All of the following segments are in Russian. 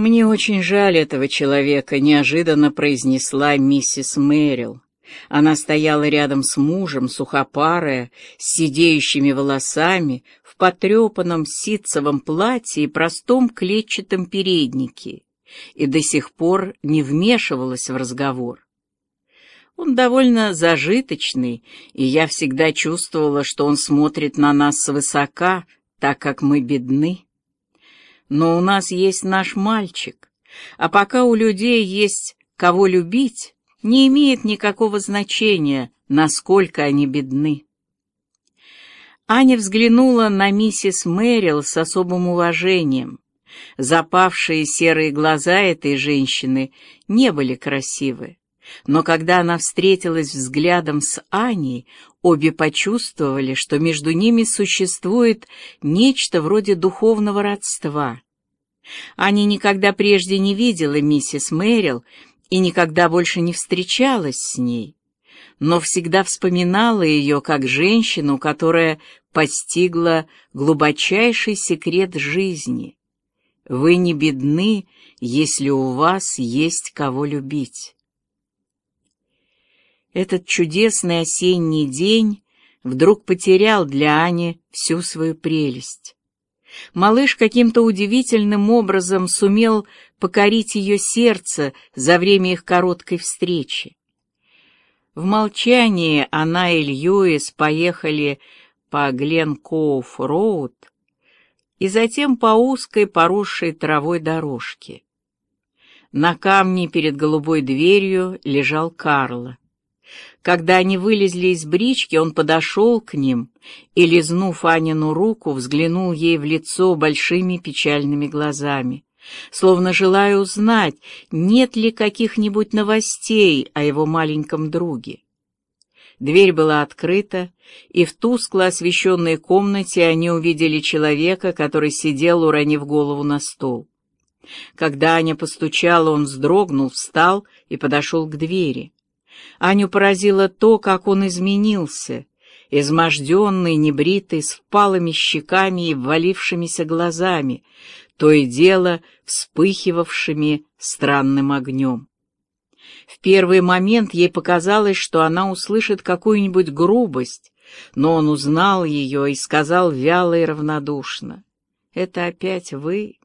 «Мне очень жаль этого человека», — неожиданно произнесла миссис Мэрил. Она стояла рядом с мужем, сухопарая, с сидеющими волосами, в потрепанном ситцевом платье и простом клетчатом переднике, и до сих пор не вмешивалась в разговор. Он довольно зажиточный, и я всегда чувствовала, что он смотрит на нас свысока, так как мы бедны. Но у нас есть наш мальчик, а пока у людей есть кого любить, не имеет никакого значения, насколько они бедны. Аня взглянула на миссис Мэрил с особым уважением. Запавшие серые глаза этой женщины не были красивы. Но когда она встретилась взглядом с Аней, обе почувствовали, что между ними существует нечто вроде духовного родства. Аня никогда прежде не видела миссис Мэрил и никогда больше не встречалась с ней, но всегда вспоминала ее как женщину, которая постигла глубочайший секрет жизни. Вы не бедны, если у вас есть кого любить. Этот чудесный осенний день вдруг потерял для Ани всю свою прелесть. Малыш каким-то удивительным образом сумел покорить ее сердце за время их короткой встречи. В молчании она и Льюис поехали по Гленкоуф-роуд и затем по узкой поросшей травой дорожке. На камне перед голубой дверью лежал Карло. Когда они вылезли из брички, он подошел к ним и, лизнув Анину руку, взглянул ей в лицо большими печальными глазами, словно желая узнать, нет ли каких-нибудь новостей о его маленьком друге. Дверь была открыта, и в тускло освещенной комнате они увидели человека, который сидел, уронив голову на стол. Когда Аня постучала, он вздрогнул, встал и подошел к двери. Аню поразило то, как он изменился, изможденный, небритый, с впалыми щеками и ввалившимися глазами, то и дело вспыхивавшими странным огнем. В первый момент ей показалось, что она услышит какую-нибудь грубость, но он узнал ее и сказал вяло и равнодушно. «Это опять вы?»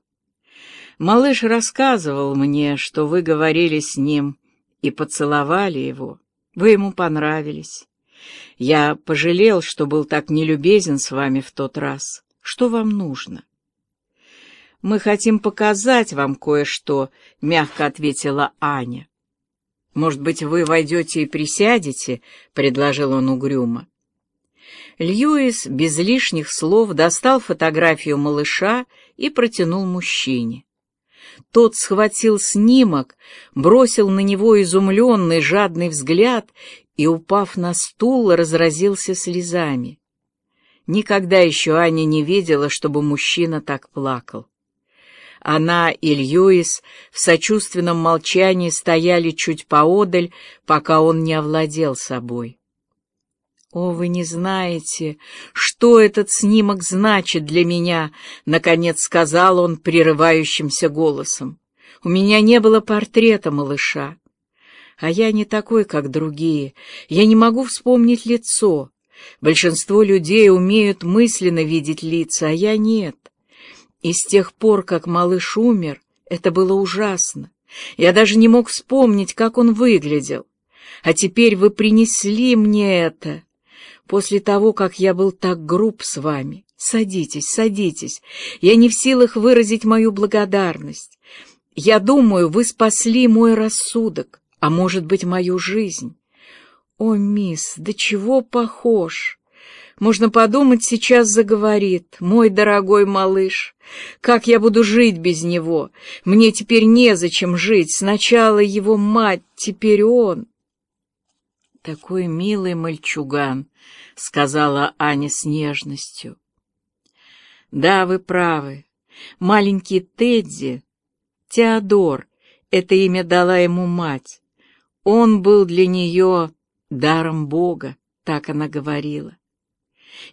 Малыш рассказывал мне, что вы говорили с ним и поцеловали его. Вы ему понравились. Я пожалел, что был так нелюбезен с вами в тот раз. Что вам нужно? Мы хотим показать вам кое-что, — мягко ответила Аня. Может быть, вы войдете и присядете, — предложил он угрюмо. Льюис без лишних слов достал фотографию малыша и протянул мужчине. Тот схватил снимок, бросил на него изумленный жадный взгляд и, упав на стул, разразился слезами. Никогда еще Аня не видела, чтобы мужчина так плакал. Она и Льюис в сочувственном молчании стояли чуть поодаль, пока он не овладел собой. «О, вы не знаете, что этот снимок значит для меня», — наконец сказал он прерывающимся голосом. «У меня не было портрета малыша. А я не такой, как другие. Я не могу вспомнить лицо. Большинство людей умеют мысленно видеть лица, а я нет. И с тех пор, как малыш умер, это было ужасно. Я даже не мог вспомнить, как он выглядел. А теперь вы принесли мне это после того, как я был так груб с вами. Садитесь, садитесь. Я не в силах выразить мою благодарность. Я думаю, вы спасли мой рассудок, а может быть, мою жизнь. О, мисс, до чего похож! Можно подумать, сейчас заговорит. Мой дорогой малыш, как я буду жить без него? Мне теперь незачем жить. Сначала его мать, теперь он. Такой милый мальчуган, — сказала Аня с нежностью. Да, вы правы. Маленький Тедди, Теодор, это имя дала ему мать. Он был для нее даром Бога, так она говорила.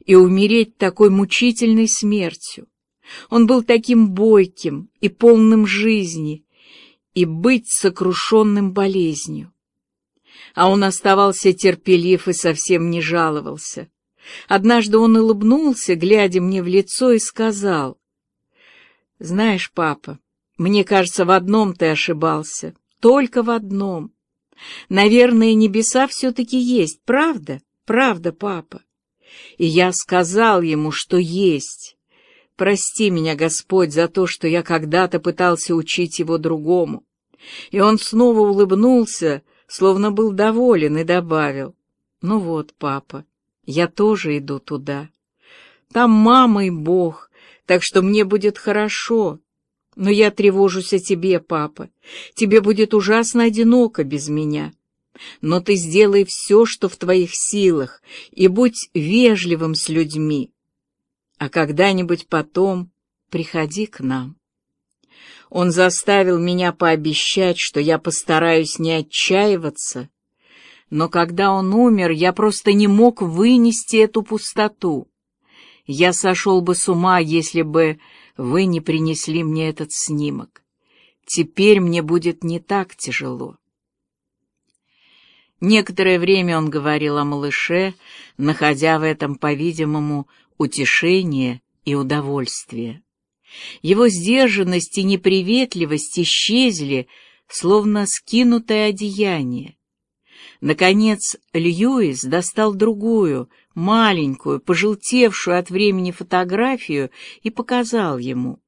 И умереть такой мучительной смертью. Он был таким бойким и полным жизни, и быть сокрушенным болезнью. А он оставался терпелив и совсем не жаловался. Однажды он улыбнулся, глядя мне в лицо, и сказал, «Знаешь, папа, мне кажется, в одном ты ошибался, только в одном. Наверное, небеса все-таки есть, правда? Правда, папа?» И я сказал ему, что есть. Прости меня, Господь, за то, что я когда-то пытался учить его другому. И он снова улыбнулся, словно был доволен, и добавил. Ну вот, папа, я тоже иду туда. Там мама и Бог, так что мне будет хорошо. Но я тревожусь о тебе, папа. Тебе будет ужасно одиноко без меня. Но ты сделай все, что в твоих силах, и будь вежливым с людьми. А когда-нибудь потом приходи к нам. Он заставил меня пообещать, что я постараюсь не отчаиваться, но когда он умер, я просто не мог вынести эту пустоту. Я сошел бы с ума, если бы вы не принесли мне этот снимок. Теперь мне будет не так тяжело. Некоторое время он говорил о малыше, находя в этом, по-видимому, утешение и удовольствие. Его сдержанность и неприветливость исчезли, словно скинутое одеяние. Наконец Льюис достал другую, маленькую, пожелтевшую от времени фотографию и показал ему.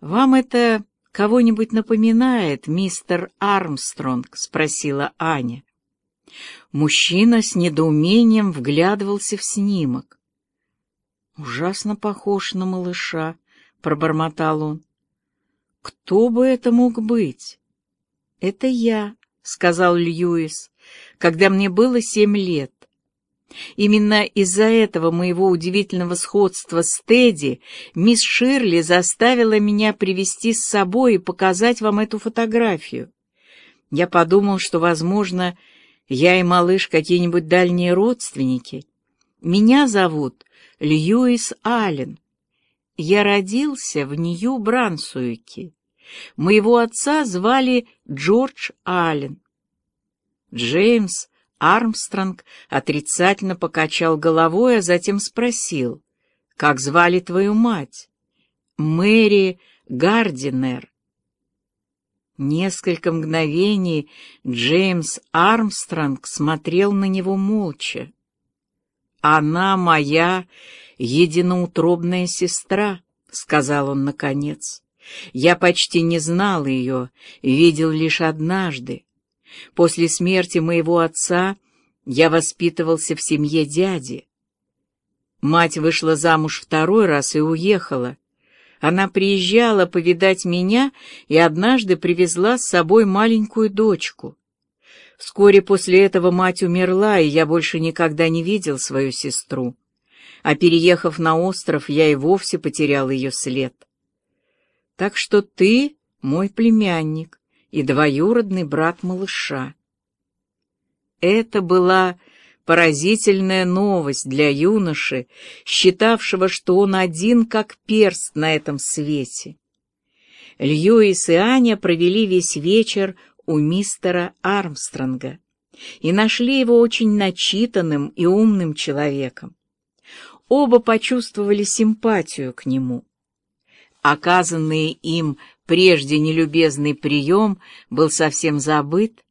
«Вам это кого-нибудь напоминает, мистер Армстронг?» — спросила Аня. Мужчина с недоумением вглядывался в снимок. «Ужасно похож на малыша», пробормотал он. «Кто бы это мог быть?» «Это я», — сказал Льюис, — «когда мне было семь лет. Именно из-за этого моего удивительного сходства с Тедди мисс Ширли заставила меня привести с собой и показать вам эту фотографию. Я подумал, что, возможно, я и малыш какие-нибудь дальние родственники. Меня зовут Льюис Аллен. Я родился в Нью-Брансуике. Моего отца звали Джордж Аллен. Джеймс Армстронг отрицательно покачал головой, а затем спросил, «Как звали твою мать?» «Мэри Гардинер». Несколько мгновений Джеймс Армстронг смотрел на него молча. «Она моя единоутробная сестра», — сказал он наконец. «Я почти не знал ее, видел лишь однажды. После смерти моего отца я воспитывался в семье дяди. Мать вышла замуж второй раз и уехала. Она приезжала повидать меня и однажды привезла с собой маленькую дочку. Вскоре после этого мать умерла, и я больше никогда не видел свою сестру а переехав на остров, я и вовсе потерял ее след. Так что ты мой племянник и двоюродный брат малыша. Это была поразительная новость для юноши, считавшего, что он один как перст на этом свете. Льюис и Аня провели весь вечер у мистера Армстронга и нашли его очень начитанным и умным человеком оба почувствовали симпатию к нему. Оказанный им прежде нелюбезный прием был совсем забыт,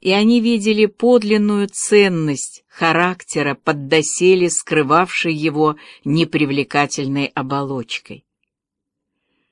и они видели подлинную ценность характера под доселе скрывавшей его непривлекательной оболочкой.